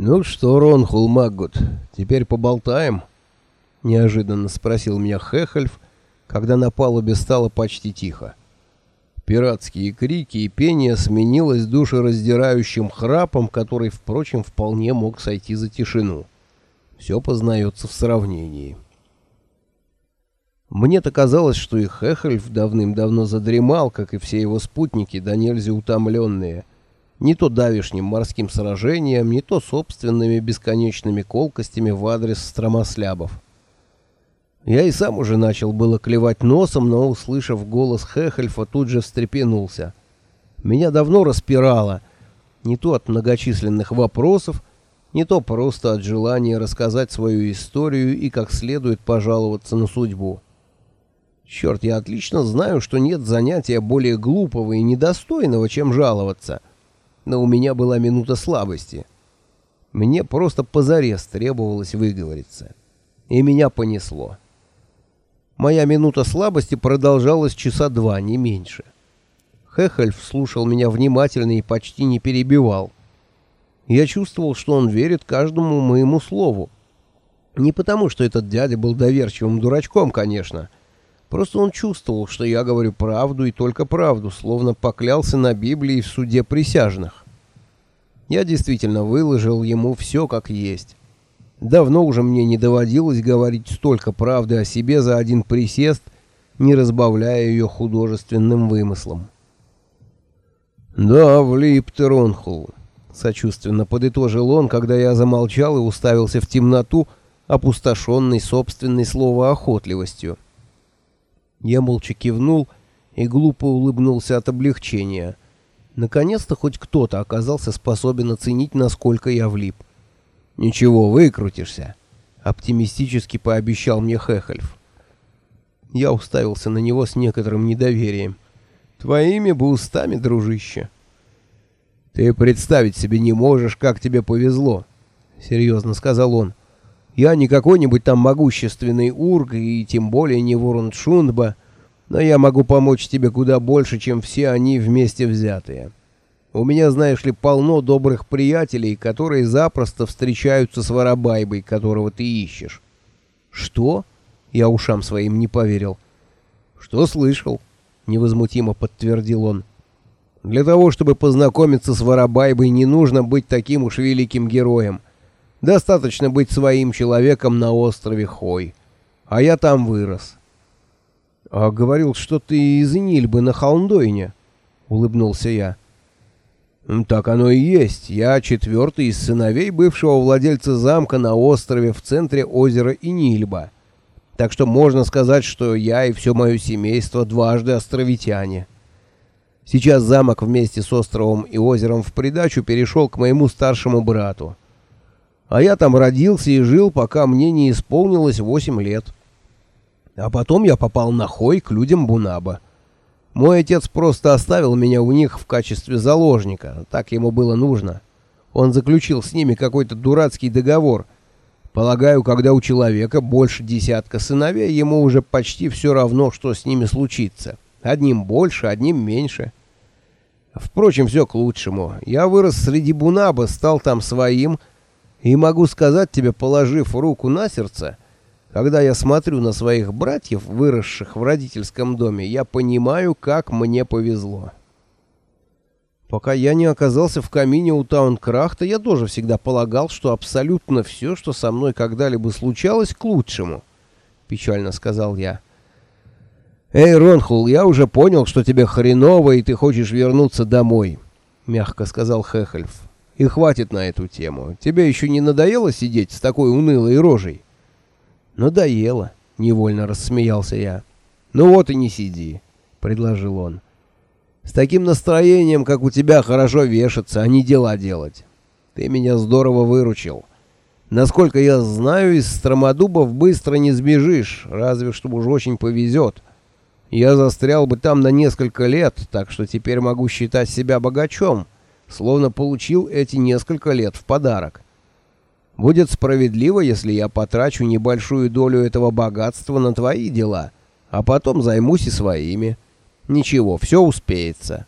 «Ну что, Ронхул Маггут, теперь поболтаем?» — неожиданно спросил меня Хехельф, когда на палубе стало почти тихо. Пиратские крики и пение сменилось душераздирающим храпом, который, впрочем, вполне мог сойти за тишину. Все познается в сравнении. Мне-то казалось, что и Хехельф давным-давно задремал, как и все его спутники, да нельзя утомленные — не то давишним морским сражением, не то собственными бесконечными колкостями в адрес стромослябов. Я и сам уже начал было клевать носом, но, услышав голос Хехельфа, тут же встрепенулся. Меня давно распирало, не то от многочисленных вопросов, не то просто от желания рассказать свою историю и как следует пожаловаться на судьбу. Черт, я отлично знаю, что нет занятия более глупого и недостойного, чем жаловаться — но у меня была минута слабости. Мне просто позарез требовалось выговориться. И меня понесло. Моя минута слабости продолжалась часа два, не меньше. Хехельф слушал меня внимательно и почти не перебивал. Я чувствовал, что он верит каждому моему слову. Не потому, что этот дядя был доверчивым дурачком, конечно, Просто он чувствовал, что я говорю правду и только правду, словно поклялся на Библии в суде присяжных. Я действительно выложил ему все как есть. Давно уже мне не доводилось говорить столько правды о себе за один присест, не разбавляя ее художественным вымыслом. «Да, влип ты, Ронхул», — сочувственно подытожил он, когда я замолчал и уставился в темноту, опустошенный собственной словоохотливостью. Я молча кивнул и глупо улыбнулся от облегчения. Наконец-то хоть кто-то оказался способен оценить, насколько я влип. «Ничего, выкрутишься», — оптимистически пообещал мне Хехельф. Я уставился на него с некоторым недоверием. «Твоими бы устами, дружище». «Ты представить себе не можешь, как тебе повезло», — серьезно сказал он. Я не какой-нибудь там могущественный ург и тем более не ворон Шундба, но я могу помочь тебе куда больше, чем все они вместе взятые. У меня, знаешь ли, полно добрых приятелей, которые запросто встречаются с воробайбой, которого ты ищешь. Что? Я ушам своим не поверил. Что слышал? Невозмутимо подтвердил он. Для того, чтобы познакомиться с воробайбой, не нужно быть таким уж великим героем. Достаточно быть своим человеком на острове Хой. А я там вырос. — А говорил, что ты из Нильбы на Холмдойне, — улыбнулся я. — Так оно и есть. Я четвертый из сыновей бывшего владельца замка на острове в центре озера Инильба. Так что можно сказать, что я и все мое семейство дважды островитяне. Сейчас замок вместе с островом и озером в придачу перешел к моему старшему брату. А я там родился и жил, пока мне не исполнилось восемь лет. А потом я попал на Хой к людям Бунаба. Мой отец просто оставил меня у них в качестве заложника, так ему было нужно. Он заключил с ними какой-то дурацкий договор. Полагаю, когда у человека больше десятка сыновей, ему уже почти все равно, что с ними случится. Одним больше, одним меньше. Впрочем, все к лучшему. Я вырос среди Бунаба, стал там своим, и могу сказать тебе, положив руку на сердце, когда я смотрю на своих братьев, выросших в родительском доме, я понимаю, как мне повезло. Пока я не оказался в камине у Таункрахта, я тоже всегда полагал, что абсолютно все, что со мной когда-либо случалось, к лучшему, — печально сказал я. «Эй, Ронхул, я уже понял, что тебе хреново, и ты хочешь вернуться домой», — мягко сказал Хехельф. И хватит на эту тему. Тебе еще не надоело сидеть с такой унылой рожей? Надоело, невольно рассмеялся я. Ну вот и не сиди, предложил он. С таким настроением, как у тебя, хорошо вешаться, а не дела делать. Ты меня здорово выручил. Насколько я знаю, из Стромодубов быстро не сбежишь, разве что уж очень повезет. Я застрял бы там на несколько лет, так что теперь могу считать себя богачом словно получил эти несколько лет в подарок. Будет справедливо, если я потрачу небольшую долю этого богатства на твои дела, а потом займусь и своими. Ничего, все успеется.